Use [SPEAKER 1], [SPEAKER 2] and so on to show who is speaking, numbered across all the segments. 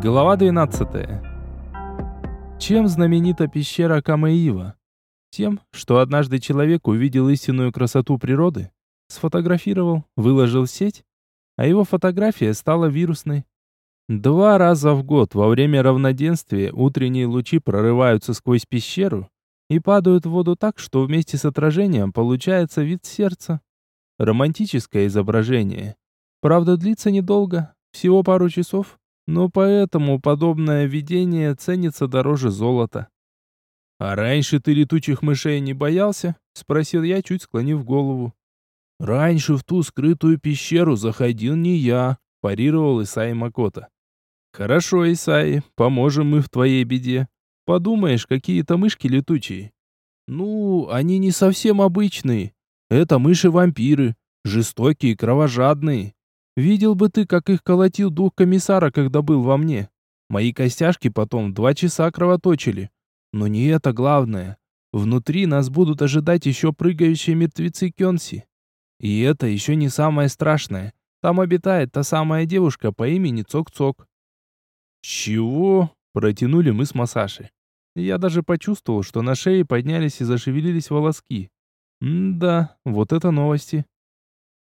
[SPEAKER 1] Глава 12. Чем знаменита пещера Камеива? Тем, что однажды человек увидел истинную красоту природы, сфотографировал, выложил в сеть, а его фотография стала вирусной. Два раза в год во время равноденствия утренние лучи прорываются сквозь пещеру и падают в воду так, что вместе с отражением получается вид сердца. Романтическое изображение. Правда, длится недолго, всего пару часов, но поэтому подобное видение ценится дороже золота. «А раньше ты летучих мышей не боялся?» — спросил я, чуть склонив голову. «Раньше в ту скрытую пещеру заходил не я», — парировал Исаи Макота. «Хорошо, Исаи, поможем мы в твоей беде. Подумаешь, какие-то мышки летучие». «Ну, они не совсем обычные. Это мыши-вампиры, жестокие, кровожадные. Видел бы ты, как их колотил дух комиссара, когда был во мне. Мои костяшки потом два часа кровоточили. Но не это главное. Внутри нас будут ожидать еще прыгающие мертвецы Кёнси. И это еще не самое страшное. Там обитает та самая девушка по имени Цок-Цок. «Чего?» – протянули мы с Масаши. Я даже почувствовал, что на шее поднялись и зашевелились волоски. М-да, вот это новости.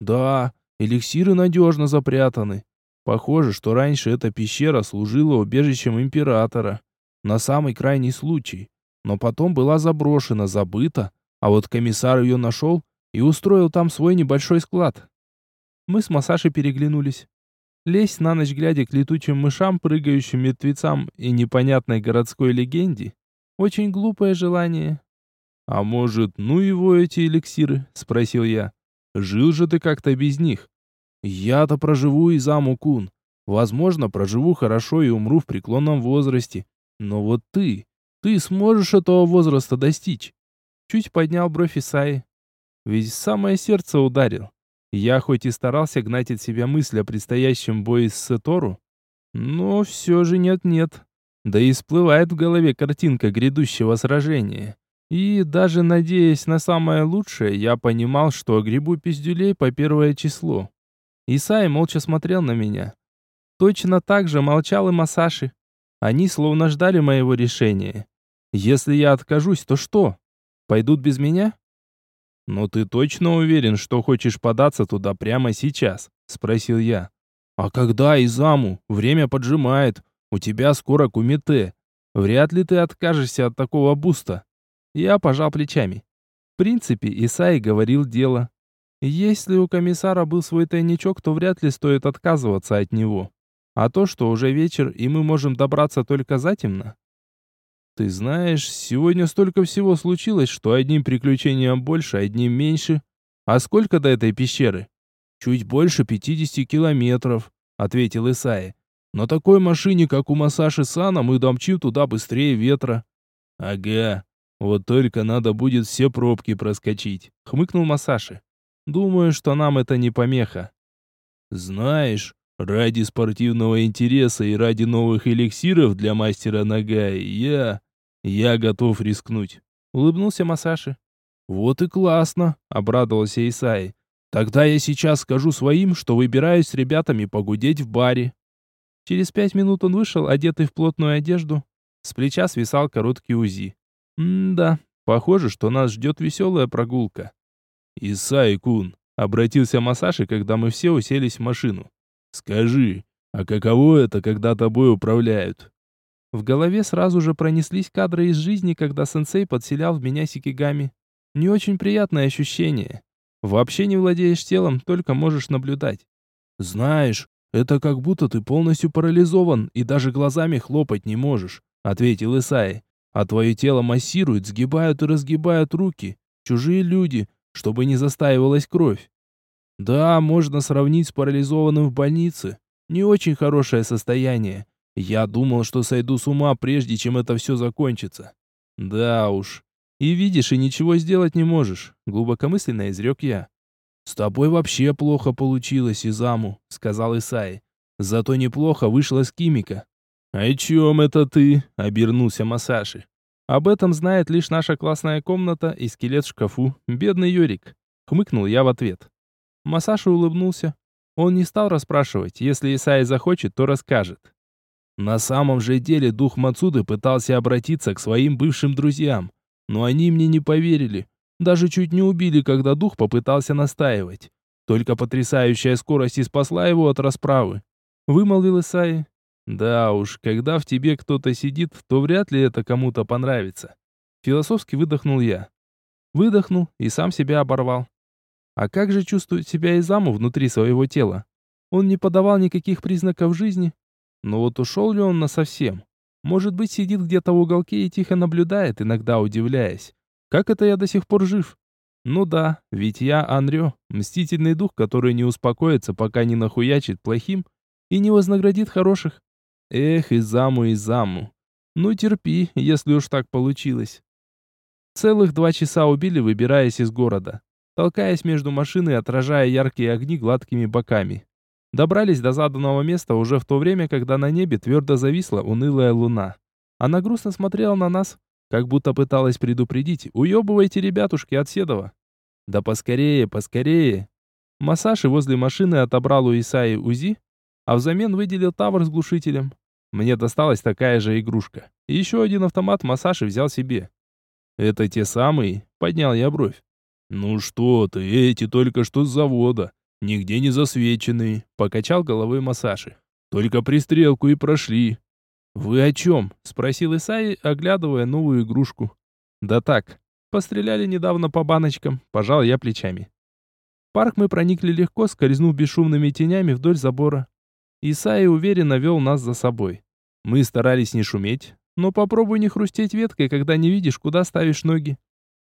[SPEAKER 1] Да, Эликсиры надежно запрятаны. Похоже, что раньше эта пещера служила убежищем императора. На самый крайний случай. Но потом была заброшена, забыта, а вот комиссар ее нашел и устроил там свой небольшой склад. Мы с Масашей переглянулись. Лезть на ночь глядя к летучим мышам, прыгающим мертвецам и непонятной городской легенде — очень глупое желание. «А может, ну его эти эликсиры?» — спросил я. Жил же ты как-то без них. Я-то проживу и заму Кун. Возможно, проживу хорошо и умру в преклонном возрасте. Но вот ты, ты сможешь этого возраста достичь. Чуть поднял бровь Исаи. Ведь самое сердце ударил. Я хоть и старался гнать от себя мысль о предстоящем бое с Сетору, но все же нет-нет. Да и всплывает в голове картинка грядущего сражения. И даже надеясь на самое лучшее, я понимал, что грибу пиздюлей по первое число. Исай молча смотрел на меня. Точно так же молчал и Масаши. Они словно ждали моего решения. Если я откажусь, то что? Пойдут без меня? «Но ты точно уверен, что хочешь податься туда прямо сейчас?» — спросил я. «А когда, Изаму? Время поджимает. У тебя скоро кумите. Вряд ли ты откажешься от такого буста». Я пожал плечами. В принципе, Исаи говорил дело. Если у комиссара был свой тайничок, то вряд ли стоит отказываться от него. А то, что уже вечер, и мы можем добраться только затемно. Ты знаешь, сегодня столько всего случилось, что одним приключением больше, одним меньше. А сколько до этой пещеры? Чуть больше 50 километров, ответил Исаи. На такой машине, как у Масаши Сана, мы домчим туда быстрее ветра. Ага, вот только надо будет все пробки проскочить, хмыкнул Масаши. Думаю, что нам это не помеха. Знаешь, ради спортивного интереса и ради новых эликсиров для мастера Нагай я... я готов рискнуть. Улыбнулся Масаши. Вот и классно, обрадовался Исаи. Тогда я сейчас скажу своим, что выбираюсь с ребятами погудеть в баре. Через пять минут он вышел, одетый в плотную одежду. С плеча свисал короткий УЗИ. М-да, похоже, что нас ждет веселая прогулка. Исай-кун, обратился Масаши, когда мы все уселись в машину. Скажи, а каково это, когда тобой управляют? В голове сразу же пронеслись кадры из жизни, когда сенсей подселял в меня сикигами. Не очень приятное ощущение. Вообще не владеешь телом, только можешь наблюдать. Знаешь, это как будто ты полностью парализован и даже глазами хлопать не можешь, ответил Исай а твое тело массируют, сгибают и разгибают руки. Чужие люди, чтобы не застаивалась кровь. Да, можно сравнить с парализованным в больнице. Не очень хорошее состояние. Я думал, что сойду с ума, прежде чем это все закончится. Да уж. И видишь, и ничего сделать не можешь, глубокомысленно изрек я. С тобой вообще плохо получилось, Изаму, сказал Исаи. Зато неплохо вышло с Кимика. «О чем это ты?» — обернулся Масаши. «Об этом знает лишь наша классная комната и скелет в шкафу. Бедный Юрик», — хмыкнул я в ответ. Масаши улыбнулся. Он не стал расспрашивать. Если Исаи захочет, то расскажет. На самом же деле дух Мацуды пытался обратиться к своим бывшим друзьям, но они мне не поверили. Даже чуть не убили, когда дух попытался настаивать. Только потрясающая скорость и спасла его от расправы. Вымолвил Исаи. Да уж, когда в тебе кто-то сидит, то вряд ли это кому-то понравится. Философски выдохнул я. Выдохнул и сам себя оборвал. А как же чувствует себя Изаму внутри своего тела? Он не подавал никаких признаков жизни. Но вот ушел ли он насовсем? Может быть, сидит где-то в уголке и тихо наблюдает, иногда удивляясь. Как это я до сих пор жив? Ну да, ведь я Анрё, мстительный дух, который не успокоится, пока не нахуячит плохим и не вознаградит хороших. Эх, Изаму, Изаму. Ну терпи, если уж так получилось. Целых два часа убили, выбираясь из города толкаясь между машин и отражая яркие огни гладкими боками. Добрались до заданного места уже в то время, когда на небе твердо зависла унылая луна. Она грустно смотрела на нас, как будто пыталась предупредить «Уебывайте, ребятушки, от Седова!» «Да поскорее, поскорее!» Массаши возле машины отобрал у Исаи УЗИ, а взамен выделил тавр с глушителем. Мне досталась такая же игрушка. Еще один автомат Масаши взял себе. «Это те самые?» — поднял я бровь. «Ну что ты, эти только что с завода, нигде не засвеченные», — покачал головой Масаши. «Только пристрелку и прошли». «Вы о чем?» — спросил Исаи, оглядывая новую игрушку. «Да так, постреляли недавно по баночкам», — пожал я плечами. В парк мы проникли легко, скользнув бесшумными тенями вдоль забора. Исаи уверенно вел нас за собой. Мы старались не шуметь, но попробуй не хрустеть веткой, когда не видишь, куда ставишь ноги.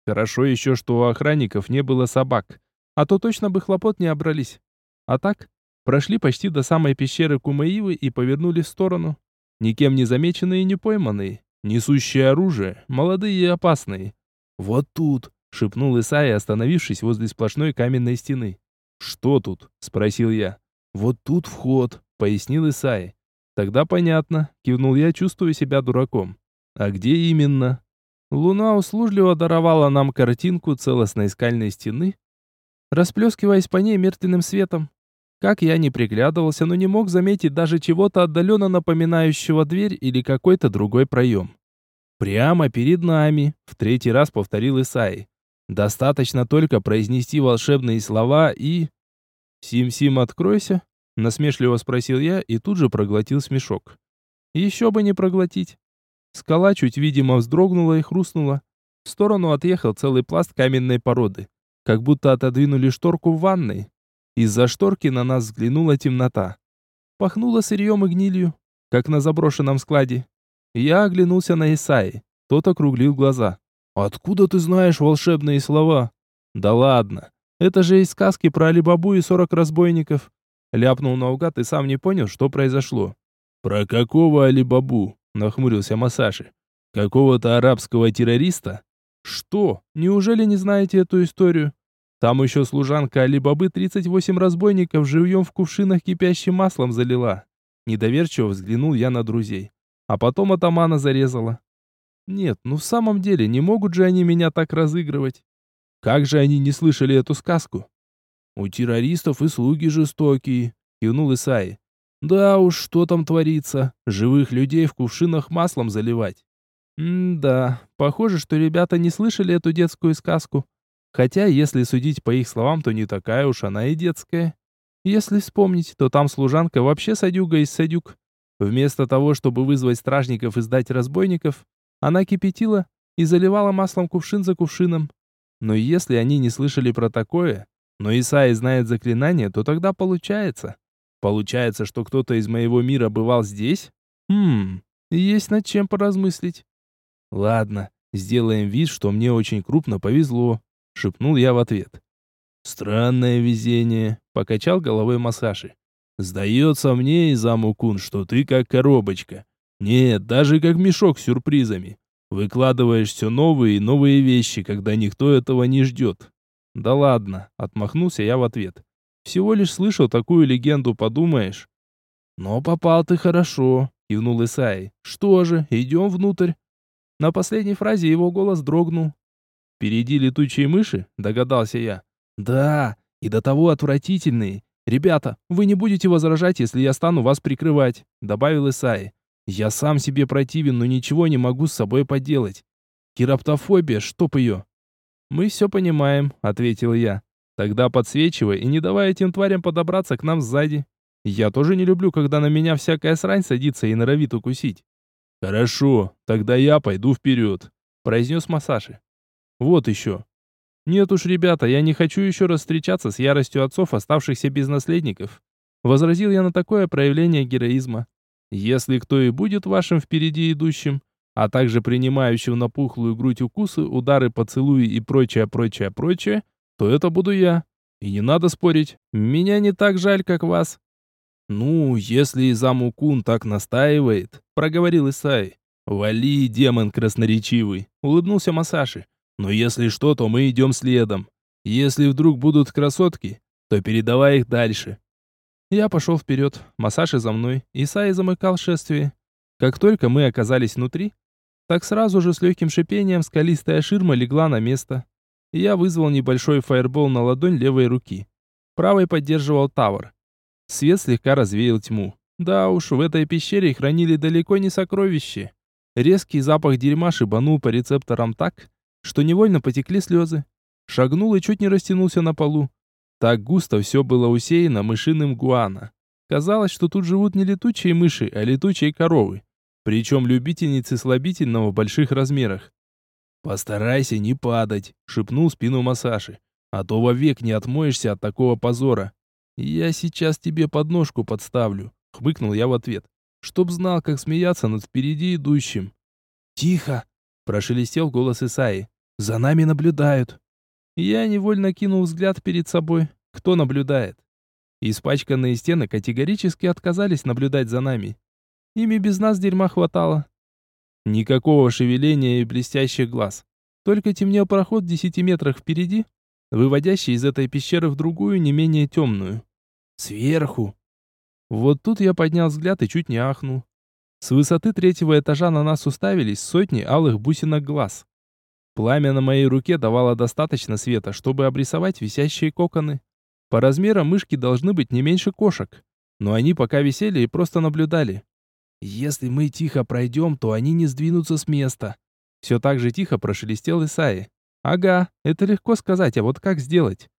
[SPEAKER 1] Хорошо еще, что у охранников не было собак, а то точно бы хлопот не обрались. А так, прошли почти до самой пещеры Кумаивы и повернули в сторону. Никем не замеченные и не пойманные, несущие оружие, молодые и опасные. «Вот тут!» — шепнул Исай, остановившись возле сплошной каменной стены. «Что тут?» — спросил я. «Вот тут вход», — пояснил Исай. «Тогда понятно», — кивнул я, чувствуя себя дураком. «А где именно?» Луна услужливо даровала нам картинку целостной скальной стены, расплескиваясь по ней мертвенным светом. Как я не приглядывался, но не мог заметить даже чего-то отдаленно напоминающего дверь или какой-то другой проем. «Прямо перед нами», — в третий раз повторил Исаи. «Достаточно только произнести волшебные слова и...» «Сим-Сим, откройся», — насмешливо спросил я и тут же проглотил смешок. «Еще бы не проглотить. Скала чуть видимо вздрогнула и хрустнула. В сторону отъехал целый пласт каменной породы. Как будто отодвинули шторку в ванной. Из-за шторки на нас взглянула темнота. Пахнуло сырьем и гнилью, как на заброшенном складе. Я оглянулся на Исаи. Тот округлил глаза. «Откуда ты знаешь волшебные слова?» «Да ладно. Это же из сказки про Алибабу и сорок разбойников». Ляпнул наугад и сам не понял, что произошло. «Про какого Алибабу?» нахмурился Масаши. Какого-то арабского террориста? Что? Неужели не знаете эту историю? Там еще служанка Али-Бабы 38 разбойников живьем в кувшинах кипящим маслом залила. Недоверчиво взглянул я на друзей. А потом атамана зарезала. Нет, ну в самом деле, не могут же они меня так разыгрывать. Как же они не слышали эту сказку? У террористов и слуги жестокие, кивнул Исаи. Да уж, что там творится? Живых людей в кувшинах маслом заливать. М-да, похоже, что ребята не слышали эту детскую сказку. Хотя, если судить по их словам, то не такая уж она и детская. Если вспомнить, то там служанка вообще садюга из садюк. Вместо того, чтобы вызвать стражников и сдать разбойников, она кипятила и заливала маслом кувшин за кувшином. Но если они не слышали про такое, но Исаи знает заклинание, то тогда получается. Получается, что кто-то из моего мира бывал здесь? Хм, есть над чем поразмыслить. Ладно, сделаем вид, что мне очень крупно повезло, шепнул я в ответ. Странное везение, покачал головой Масаши. Сдается мне, Изаму-кун, что ты как коробочка. Нет, даже как мешок с сюрпризами. Выкладываешь все новые и новые вещи, когда никто этого не ждет. Да ладно, отмахнулся я в ответ. Всего лишь слышал такую легенду, подумаешь. Но попал ты хорошо, кивнул Исай. Что же, идем внутрь. На последней фразе его голос дрогнул. Впереди летучие мыши, догадался я. Да, и до того отвратительные. Ребята, вы не будете возражать, если я стану вас прикрывать, добавил Исай. Я сам себе противен, но ничего не могу с собой поделать. Кераптофобия, чтоб ее. Мы все понимаем, ответил я. Тогда подсвечивай и не давай этим тварям подобраться к нам сзади. Я тоже не люблю, когда на меня всякая срань садится и норовит укусить. Хорошо, тогда я пойду вперед, произнес Масаши. Вот еще. Нет уж, ребята, я не хочу еще раз встречаться с яростью отцов, оставшихся без наследников. Возразил я на такое проявление героизма. Если кто и будет вашим впереди идущим, а также принимающим на пухлую грудь укусы, удары, поцелуи и прочее, прочее, прочее, то это буду я. И не надо спорить, меня не так жаль, как вас. Ну, если Изаму-кун так настаивает, проговорил Исай. Вали, демон красноречивый, улыбнулся Масаши. Но если что, то мы идем следом. Если вдруг будут красотки, то передавай их дальше. Я пошел вперед, Масаши за мной, Исай замыкал шествие. Как только мы оказались внутри, так сразу же с легким шипением скалистая ширма легла на место. Я вызвал небольшой фаербол на ладонь левой руки. Правой поддерживал тавр. Свет слегка развеял тьму. Да уж, в этой пещере хранили далеко не сокровища. Резкий запах дерьма шибанул по рецепторам так, что невольно потекли слезы. Шагнул и чуть не растянулся на полу. Так густо все было усеяно мышиным гуана. Казалось, что тут живут не летучие мыши, а летучие коровы. Причем любительницы слабительного в больших размерах. «Постарайся не падать», — шепнул спину Масаши. «А то вовек не отмоешься от такого позора». «Я сейчас тебе подножку подставлю», — хмыкнул я в ответ. «Чтоб знал, как смеяться над впереди идущим». «Тихо!» — прошелестел голос Исаи. «За нами наблюдают». Я невольно кинул взгляд перед собой. Кто наблюдает? Испачканные стены категорически отказались наблюдать за нами. Ими без нас дерьма хватало. Никакого шевеления и блестящих глаз. Только темнел проход в десяти метрах впереди, выводящий из этой пещеры в другую, не менее темную. Сверху. Вот тут я поднял взгляд и чуть не ахнул. С высоты третьего этажа на нас уставились сотни алых бусинок глаз. Пламя на моей руке давало достаточно света, чтобы обрисовать висящие коконы. По размерам мышки должны быть не меньше кошек. Но они пока висели и просто наблюдали. Если мы тихо пройдем, то они не сдвинутся с места. Все так же тихо прошелестел Исаи. Ага, это легко сказать, а вот как сделать?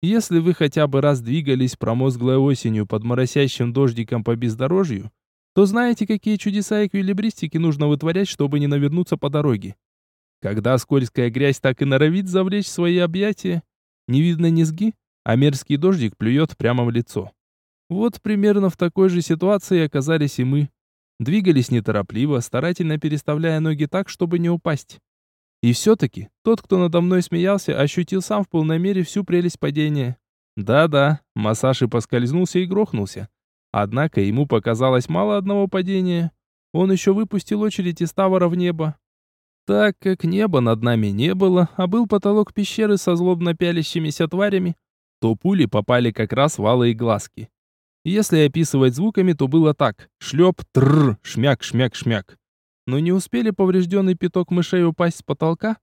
[SPEAKER 1] Если вы хотя бы раз двигались промозглой осенью под моросящим дождиком по бездорожью, то знаете, какие чудеса эквилибристики нужно вытворять, чтобы не навернуться по дороге. Когда скользкая грязь так и норовит завлечь свои объятия, не видно низги, а мерзкий дождик плюет прямо в лицо. Вот примерно в такой же ситуации оказались и мы. Двигались неторопливо, старательно переставляя ноги так, чтобы не упасть. И все-таки, тот, кто надо мной смеялся, ощутил сам в полной мере всю прелесть падения. Да-да, Масаши поскользнулся и грохнулся. Однако ему показалось мало одного падения. Он еще выпустил очередь из тавара в небо. Так как неба над нами не было, а был потолок пещеры со злобно пялящимися тварями, то пули попали как раз в алые глазки. Если описывать звуками, то было так. Шлеп, тррр, шмяк, шмяк, шмяк. Но не успели поврежденный пяток мышей упасть с потолка,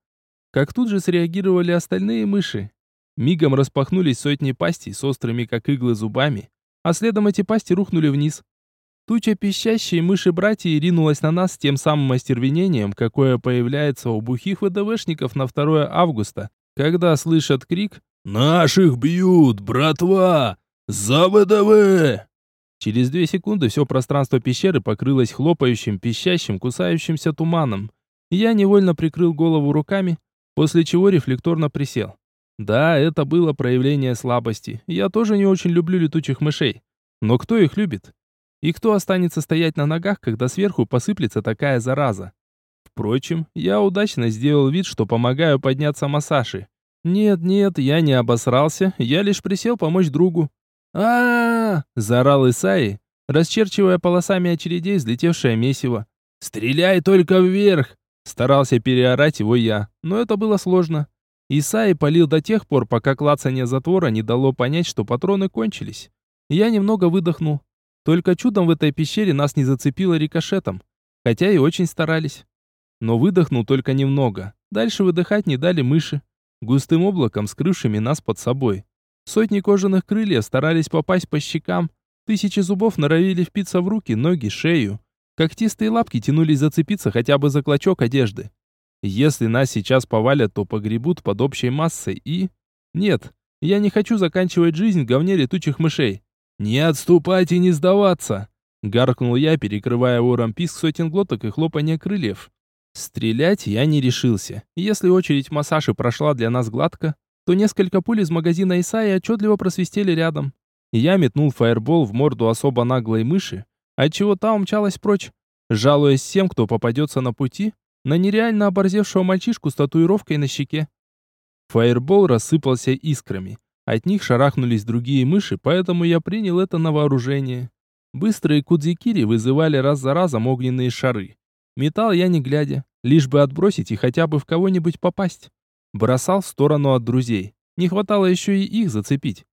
[SPEAKER 1] как тут же среагировали остальные мыши. Мигом распахнулись сотни пастей с острыми, как иглы, зубами, а следом эти пасти рухнули вниз. Туча пищащей мыши-братья ринулась на нас с тем самым остервенением, какое появляется у бухих ВДВшников на 2 августа, когда слышат крик «Наших бьют, братва! «За ВДВ!» Через две секунды все пространство пещеры покрылось хлопающим, пищащим, кусающимся туманом. Я невольно прикрыл голову руками, после чего рефлекторно присел. Да, это было проявление слабости. Я тоже не очень люблю летучих мышей. Но кто их любит? И кто останется стоять на ногах, когда сверху посыплется такая зараза? Впрочем, я удачно сделал вид, что помогаю подняться Масаши. Нет, нет, я не обосрался, я лишь присел помочь другу а, заорал Исаи, расчерчивая полосами очередей взлетевшее месиво. «Стреляй только вверх!» Старался переорать его я, но это было сложно. Исаи полил до тех пор, пока клацание затвора не дало понять, что патроны кончились. Я немного выдохнул. Только чудом в этой пещере нас не зацепило рикошетом, хотя и очень старались. Но выдохнул только немного. Дальше выдыхать не дали мыши, густым облаком скрывшими нас под собой. Сотни кожаных крыльев старались попасть по щекам, тысячи зубов норовили впиться в руки, ноги, шею. Когтистые лапки тянулись зацепиться хотя бы за клочок одежды. Если нас сейчас повалят, то погребут под общей массой и... Нет, я не хочу заканчивать жизнь в говне летучих мышей. Не отступать и не сдаваться! Гаркнул я, перекрывая вором писк сотен глоток и хлопанье крыльев. Стрелять я не решился. Если очередь массажи прошла для нас гладко, то несколько пуль из магазина Исаи отчетливо просвистели рядом. Я метнул фаербол в морду особо наглой мыши, отчего та умчалась прочь, жалуясь всем, кто попадется на пути, на нереально оборзевшего мальчишку с татуировкой на щеке. Фаербол рассыпался искрами. От них шарахнулись другие мыши, поэтому я принял это на вооружение. Быстрые кудзикири вызывали раз за разом огненные шары. Метал я не глядя, лишь бы отбросить и хотя бы в кого-нибудь попасть. Бросал в сторону от друзей. Не хватало еще и их зацепить.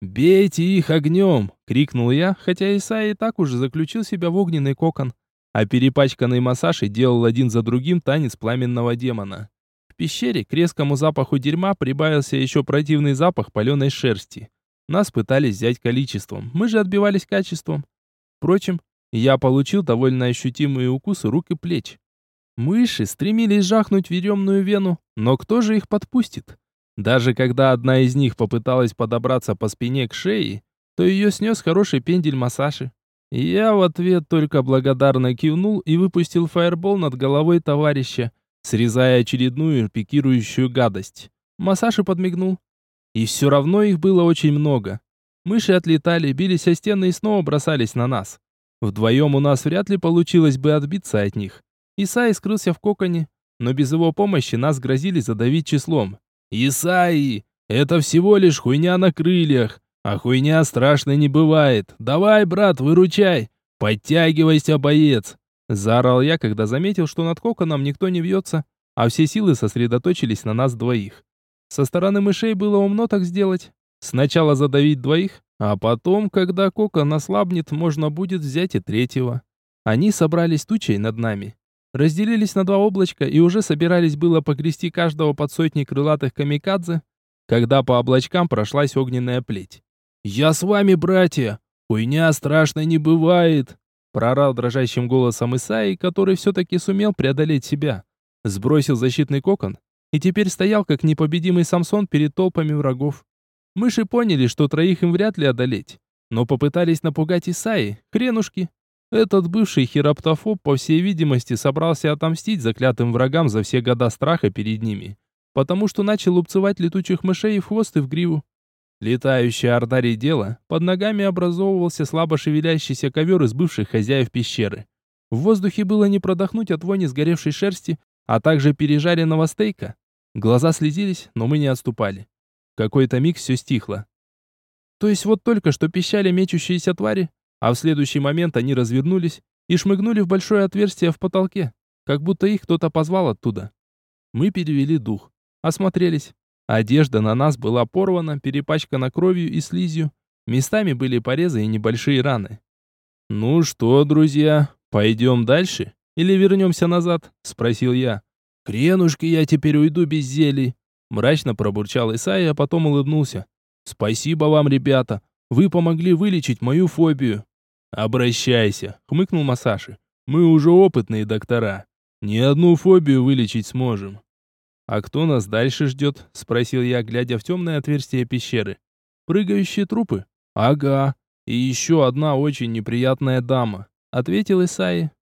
[SPEAKER 1] «Бейте их огнем!» — крикнул я, хотя Исаия и так уже заключил себя в огненный кокон а перепачканный Масаши делал один за другим танец пламенного демона. В пещере к резкому запаху дерьма прибавился еще противный запах паленой шерсти. Нас пытались взять количеством, мы же отбивались качеством. Впрочем, я получил довольно ощутимые укусы рук и плеч. Мыши стремились жахнуть веремную вену, но кто же их подпустит? Даже когда одна из них попыталась подобраться по спине к шее, то ее снес хороший пендель Масаши. Я в ответ только благодарно кивнул и выпустил фаербол над головой товарища, срезая очередную пикирующую гадость. Масаши подмигнул. И все равно их было очень много. Мыши отлетали, бились о стены и снова бросались на нас. Вдвоем у нас вряд ли получилось бы отбиться от них. Исаи скрылся в коконе, но без его помощи нас грозили задавить числом. «Исаи! Это всего лишь хуйня на крыльях! А хуйня страшной не бывает. Давай, брат, выручай. Подтягивайся, боец. Заорал я, когда заметил, что над коконом никто не вьется, а все силы сосредоточились на нас двоих. Со стороны мышей было умно так сделать. Сначала задавить двоих, а потом, когда кокон ослабнет, можно будет взять и третьего. Они собрались тучей над нами. Разделились на два облачка и уже собирались было погрести каждого под сотни крылатых камикадзе, когда по облачкам прошлась огненная плеть. «Я с вами, братья! Хуйня страшной не бывает!» Прорал дрожащим голосом Исаи, который все-таки сумел преодолеть себя. Сбросил защитный кокон и теперь стоял, как непобедимый Самсон перед толпами врагов. Мыши поняли, что троих им вряд ли одолеть, но попытались напугать Исаи, хренушки. Этот бывший хироптофоб, по всей видимости, собрался отомстить заклятым врагам за все года страха перед ними, потому что начал лупцевать летучих мышей в хвост и в гриву. Летающая орда редела, под ногами образовывался слабо шевелящийся ковер из бывших хозяев пещеры. В воздухе было не продохнуть от вони сгоревшей шерсти, а также пережаренного стейка. Глаза слезились, но мы не отступали. В какой-то миг все стихло. То есть вот только что пищали мечущиеся твари, а в следующий момент они развернулись и шмыгнули в большое отверстие в потолке, как будто их кто-то позвал оттуда. Мы перевели дух, осмотрелись. Одежда на нас была порвана, перепачкана кровью и слизью. Местами были порезы и небольшие раны. «Ну что, друзья, пойдем дальше? Или вернемся назад?» — спросил я. «Кренушки, я теперь уйду без зелий!» Мрачно пробурчал Исайя, а потом улыбнулся. «Спасибо вам, ребята! Вы помогли вылечить мою фобию!» «Обращайся!» — хмыкнул Масаши. «Мы уже опытные доктора. Ни одну фобию вылечить сможем». «А кто нас дальше ждет?» — спросил я, глядя в темное отверстие пещеры. «Прыгающие трупы?» «Ага. И еще одна очень неприятная дама», — ответил Исаи.